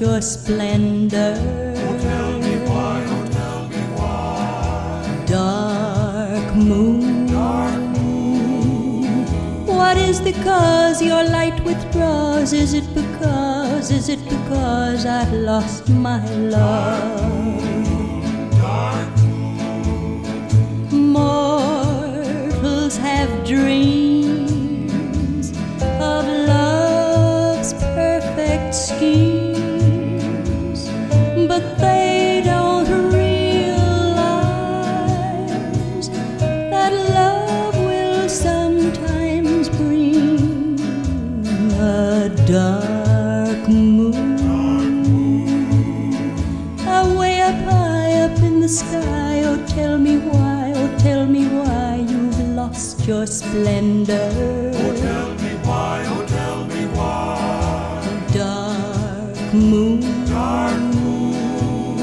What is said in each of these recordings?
your splendor. Oh, tell me why, oh, tell me why. Dark moon. Dark moon. What is the cause your light withdraws? Is it because, is it because I've lost my love? Dark moon. Mortals have dreams your splendor. Oh, tell me why, oh, tell me why. Dark moon. Dark moon.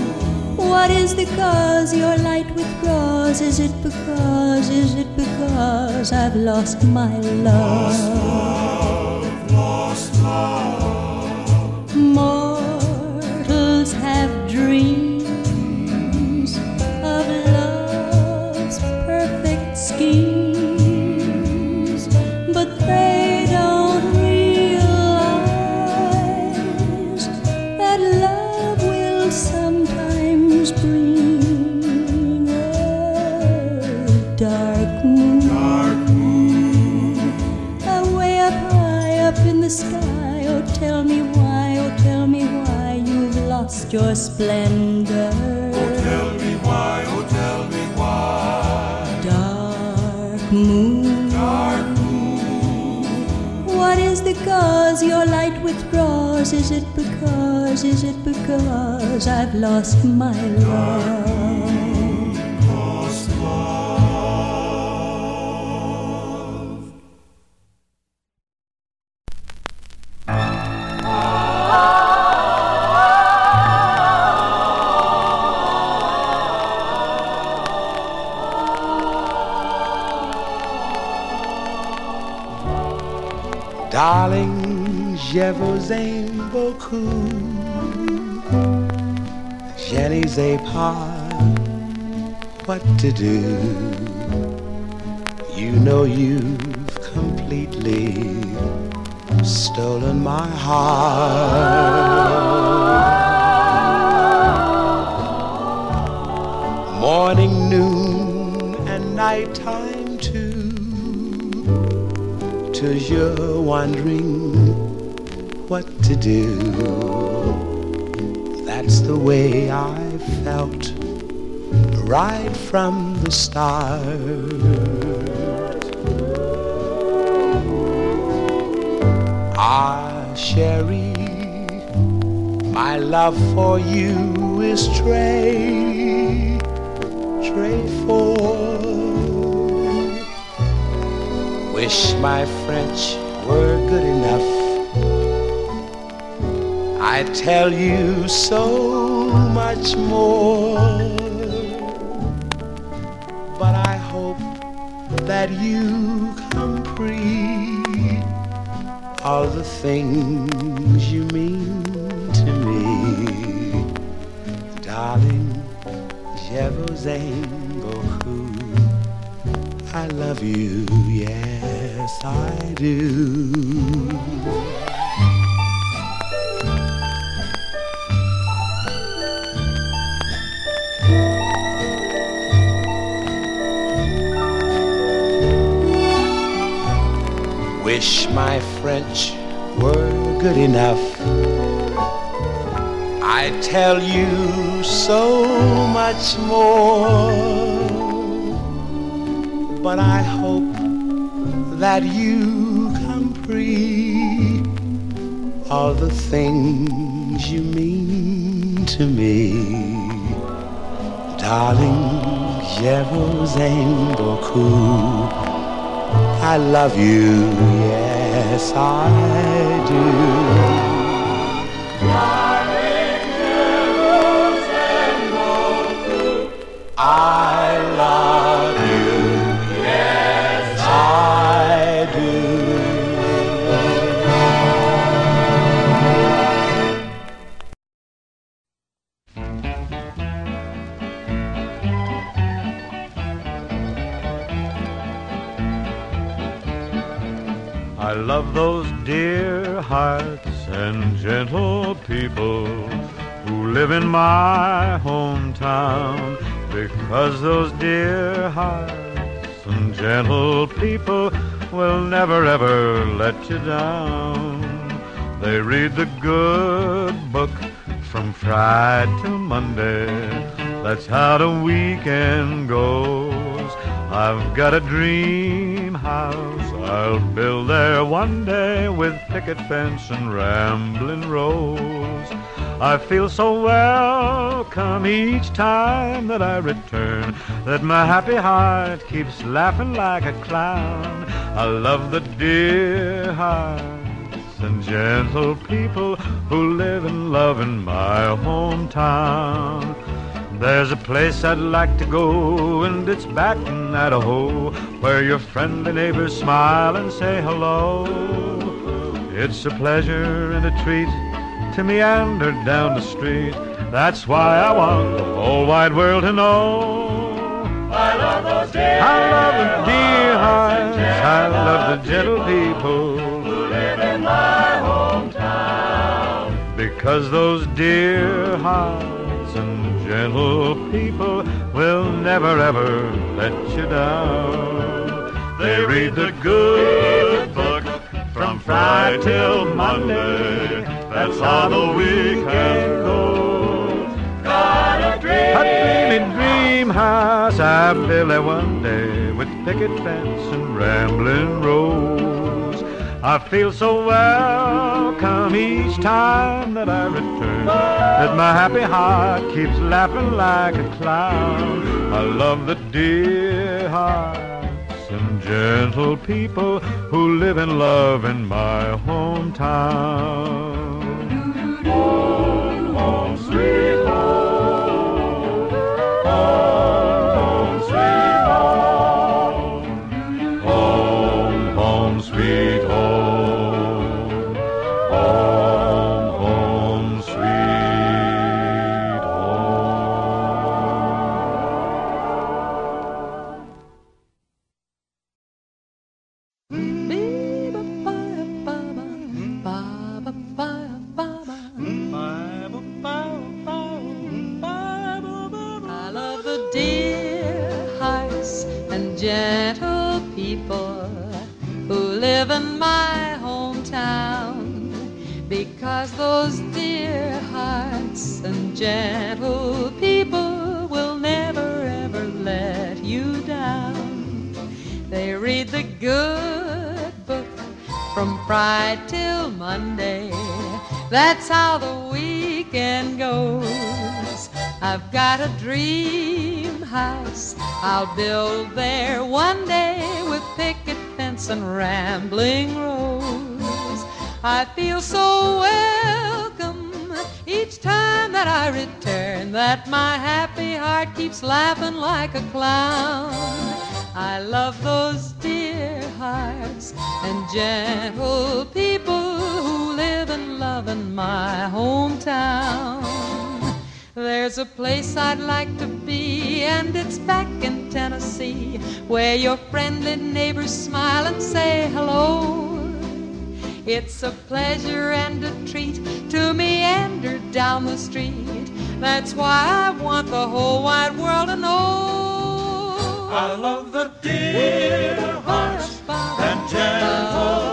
What is the cause your light withdraws? Is it because, is it because I've lost my love? Love, lost love. Mortals have dreams of love's perfect schemes, your splendor. Oh, tell me why, oh, tell me why. Dark moon, Dark moon. what is the cause your light withdraws? Is it because, is it because I've lost my love? Je vous aime beaucoup. Je ne sais pas what to do. You know you've completely stolen my heart. Morning, noon, and nighttime too wondering what to do. That's the way I felt right from the start. Ah, Sherry, my love for you is Trey, Trey for Wish my French were I tell you so much more. But I hope that you comprehend all the things you mean to me. Darling, je. I love you, yes I do. Wish my French were good enough. I tell you so much more but I hope that you comprehend all the things you mean to me. Darling, je vous aime beaucoup. I love you, yes I do. I love live in my hometown because those dear hearts and gentle people will never ever let you down. They read the good book from Friday to Monday. That's how the weekend goes. I've got a dream house I'll build there one day with picket fence and rambling rose. I feel so welcome each time that I return that my happy heart keeps laughing like a clown. I love the dear hearts and gentle people who live and love in my hometown. There's a place I'd like to go, and it's back in Idaho, where your friendly neighbors smile and say hello. It's a pleasure and a treat to meander down the street. That's why I want the whole wide world to know. I love those dear I love the dear hearts, I love the gentle people, who live in my hometown. because those dear hearts and gentle people will never ever let you down. They read the good book from Friday till Monday. That's how the weekend goes. Got a dream. A dreamy dream house I built there one day with picket fence and rambling rose. I feel so welcome each time that I return that my happy heart keeps laughing like a clown. I love the dear hearts and gentle people who live and love in my hometown. Home, sweet home. People who live in my hometown because those dear hearts and gentle people will never ever let you down. They read the good book from Friday till Monday. That's how the weekend goes. I've got a dream house I'll build there one day with picket fence and rambling rose. I feel so welcome each time that I return that my happy heart keeps laughing like a clown. I love those dear hearts and gentle people a place I'd like to be, and it's back in Tennessee, where your friendly neighbors smile and say hello. It's a pleasure and a treat to meander down the street. That's why I want the whole wide world to know. I love the dear hearts and gentle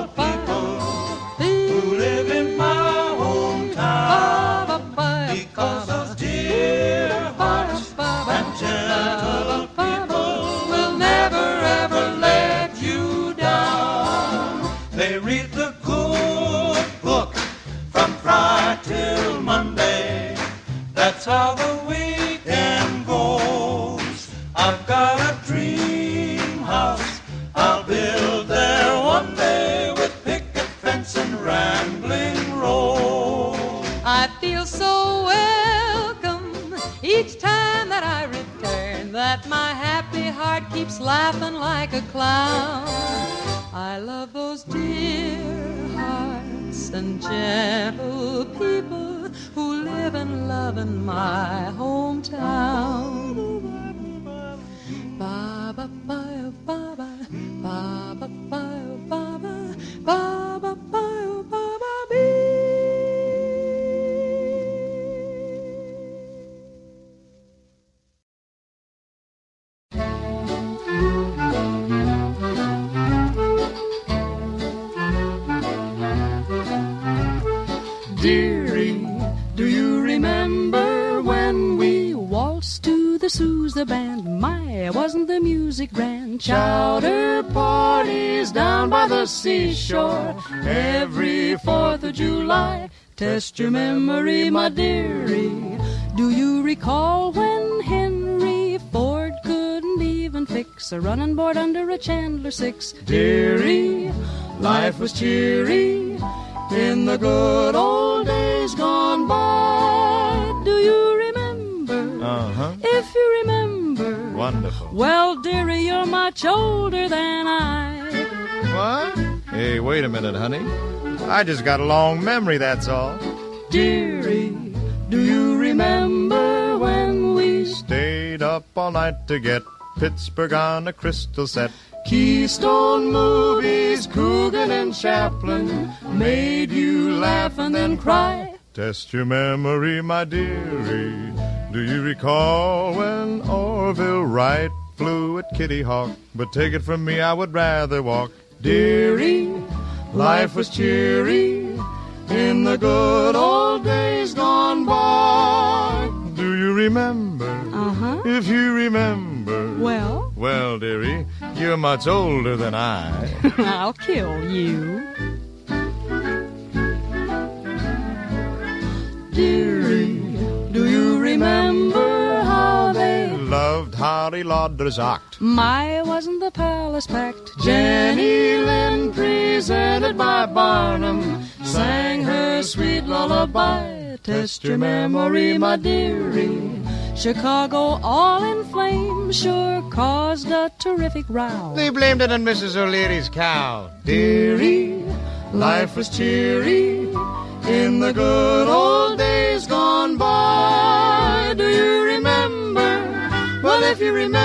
That's how the weekend goes. I've got a dream house I'll build there one day with picket fence and rambling road. I feel so welcome each time that I return that my happy heart keeps laughing like a clown. I love those dear hearts and gentle people live and love in my hometown. To the band? My, wasn't the music grand? Chowder parties down by the seashore every Fourth of July. Test your memory, my dearie. Do you recall when Henry Ford couldn't even fix a running board under a Chandler six? Dearie, life was cheery in the good old days gone by. Do you remember? Uh huh. If you remember. Wonderful. Well, dearie, you're much older than I. What? Hey, wait a minute, honey. I just got a long memory, that's all. Dearie, do you remember when we Stayed up all night to get Pittsburgh on a crystal set. Keystone movies, Coogan and Chaplin made you laugh and then cry? Test your memory, my dearie. Do you recall when Orville Wright flew at Kitty Hawk? But take it from me, I would rather walk. Dearie, life was cheery in the good old days gone by. Do you remember? Uh huh. If you remember. Well, Well, dearie, you're much older than I. I'll kill you. Loved Harry Lauder's act. My wasn't the palace packed. Jenny Lind, presented by Barnum, sang her sweet lullaby. Test your memory, my dearie. Chicago all in flames sure caused a terrific row. They blamed it on Mrs. O'Leary's cow. Dearie, life was cheery in the good old days gone by. If you remember,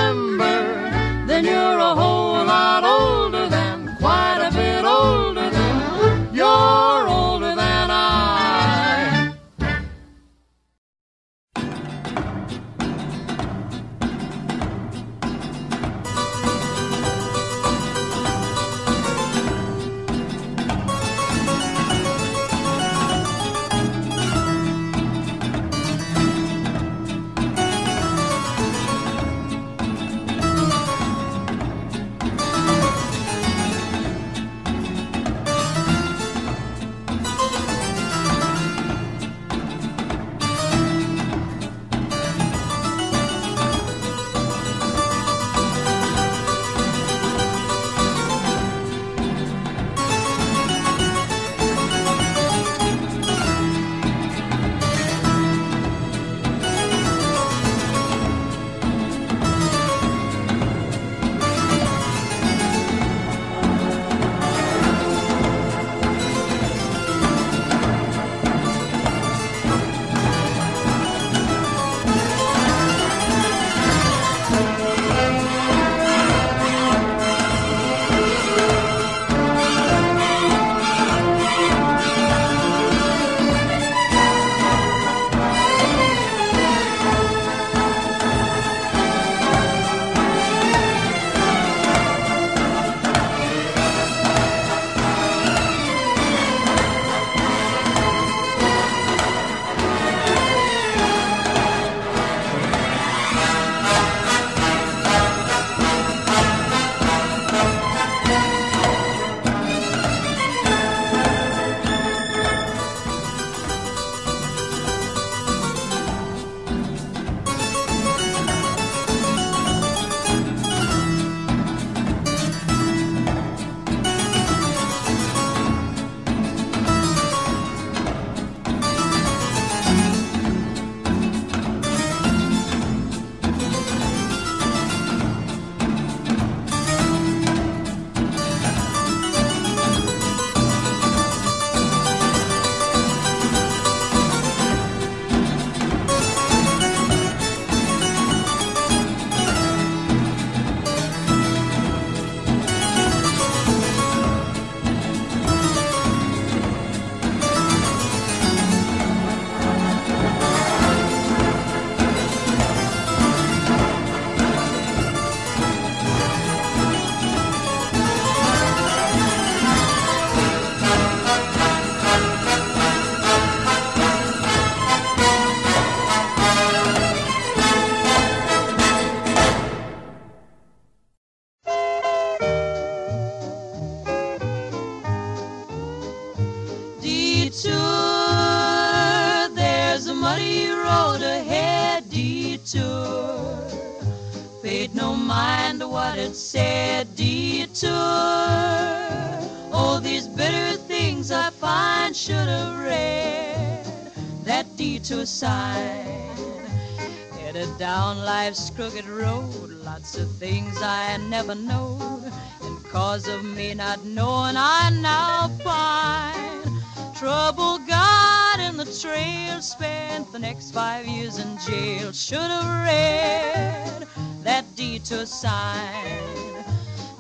Headed down life's crooked road, lots of things I never knowed. And cause of me not knowing, I now find trouble got in the trail. Spent the next five years in jail. Should have read that detour sign.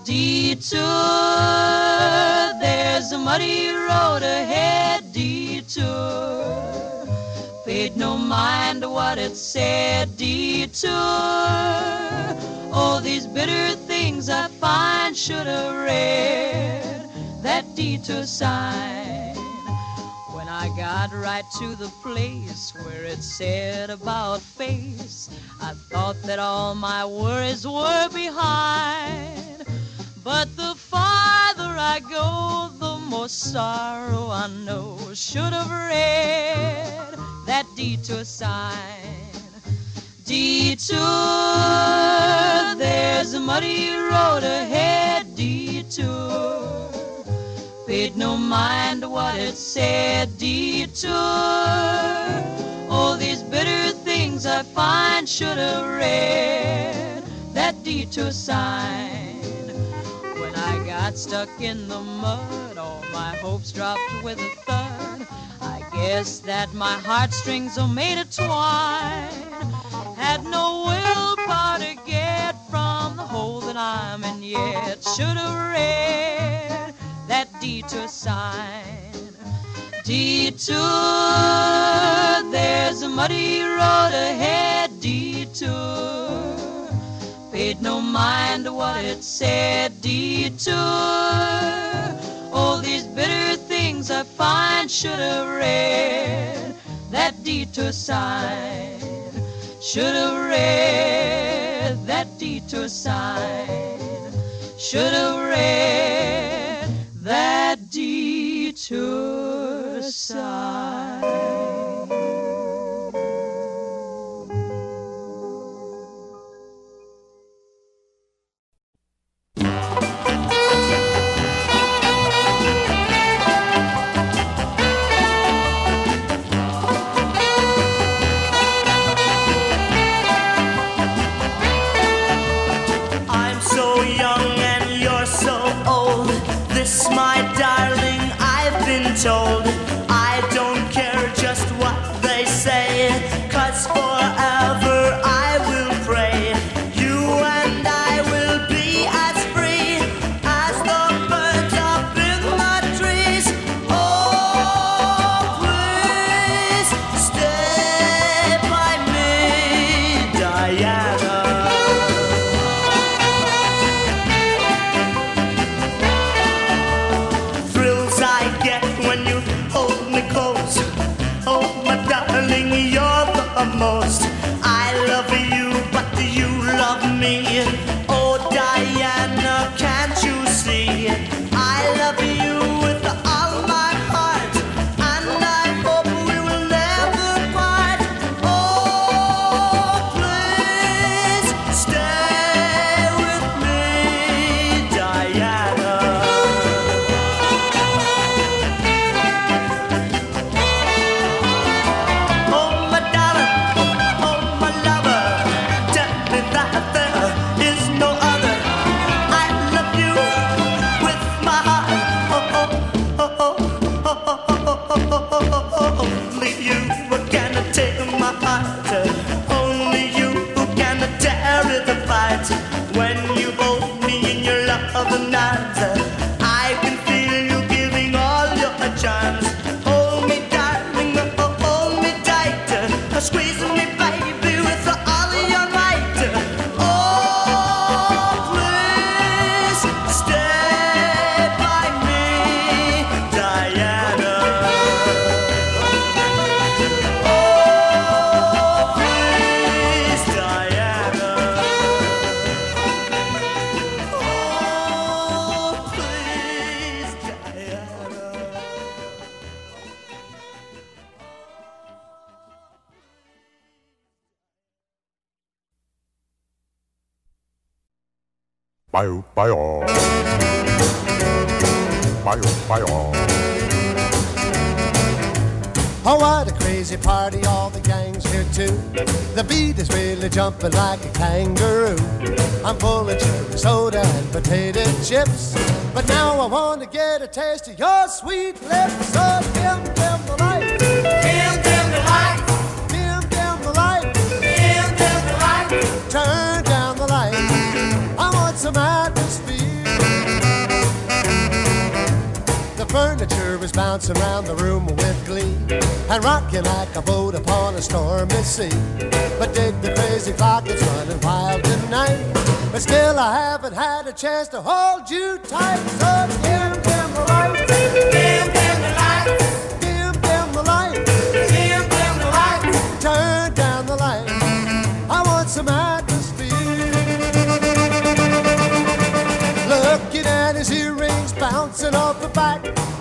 Detour, there's a muddy road ahead. Detour, paid no mind to what it said. Detour, all these bitter things I find should have read that detour sign. When I got right to the place where it said about face, I thought that all my worries were behind. But the farther I go, the more sorrow I know. Should have read that detour sign. Detour, there's a muddy road ahead. Detour, paid no mind to what it said. Detour, all these bitter things I find should have read that detour sign. When I got stuck in the mud, all my hopes dropped with a thud. Guess that my heartstrings are made of twine. Had no willpower to get from the hole that I'm in yet. Should have read that detour sign. Detour, there's a muddy road ahead. Detour paid no mind to what it said. Detour, I find should have read that detour sign. Should have read that detour sign. Should have read that detour sign. Me? All. Bye, bye, all. Oh, what a crazy party, all the gang's here too. The beat is really jumping like a kangaroo. I'm full of cherry soda and potato chips. But now I want to get a taste of your sweet lips. So dim. Dim, furniture is bouncing around the room with glee and rocking like a boat upon a stormy sea. But dig the crazy clock, it's running wild tonight. But still, I haven't had a chance to hold you tight. So dim the light.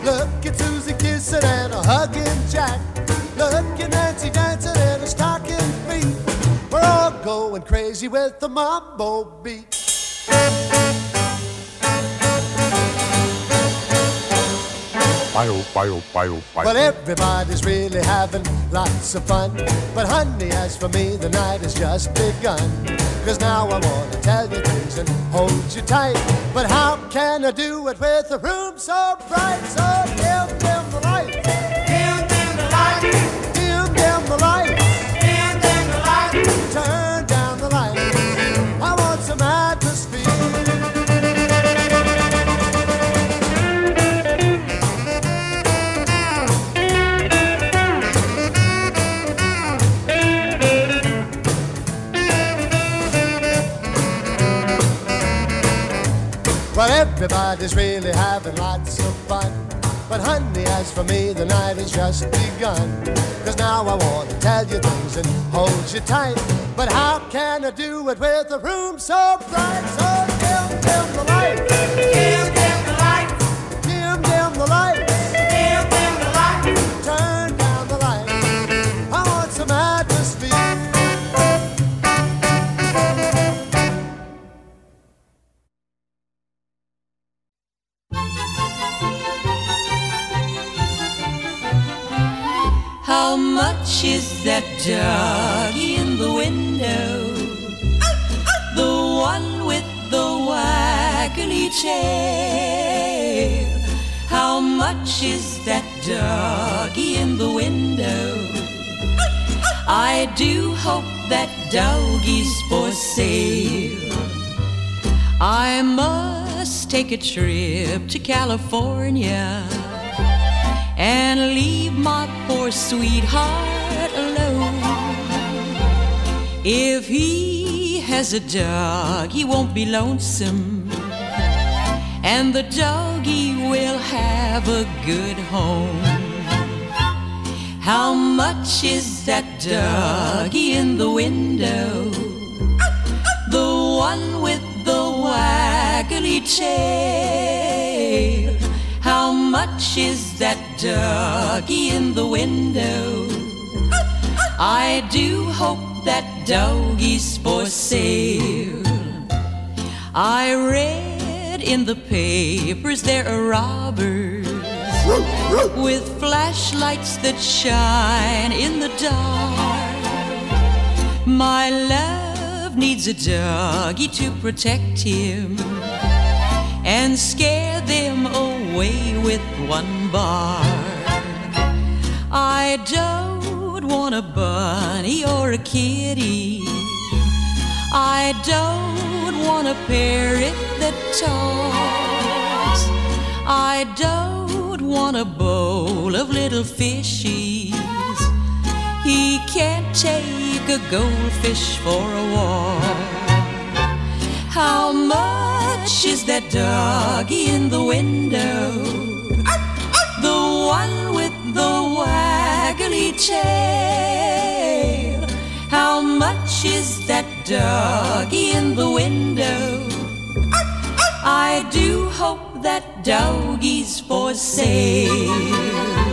Look at Susie kissing and a hugging Jack. Look at Nancy dancing in her stocking feet. We're all going crazy with the mambo beat. Bye, bye, bye, bye. Well, everybody's really having lots of fun. But honey, as for me, the night has just begun. Cause now I wanna tell you things and hold you tight. But how can I do it with a room so bright? So dim, everybody's really having lots of fun. But honey, as for me, the night has just begun. Cause now I want to tell you things and hold you tight. But how can I do it with a room so bright? So How much is that doggy in the window? The one with the waggly tail. How much is that doggy in the window? I do hope that doggy's for sale. I must take a trip to California and leave my poor sweetheart alone. If he has a dog, he won't be lonesome, and the doggy will have a good home. How much is that doggy in the window? The one with the waggly tail. Much is that doggy in the window? I do hope that doggy's for sale. I read in the papers there are robbers with flashlights that shine in the dark. My love needs a doggy to protect him and scare them away with one bar. I don't want a bunny or a kitty. I don't want a parrot that talks. I don't want a bowl of little fishies. He can't take a goldfish for a walk. How much is that doggy in the window? The one with the waggly tail. How much is that doggy in the window? I do hope that doggy's for sale.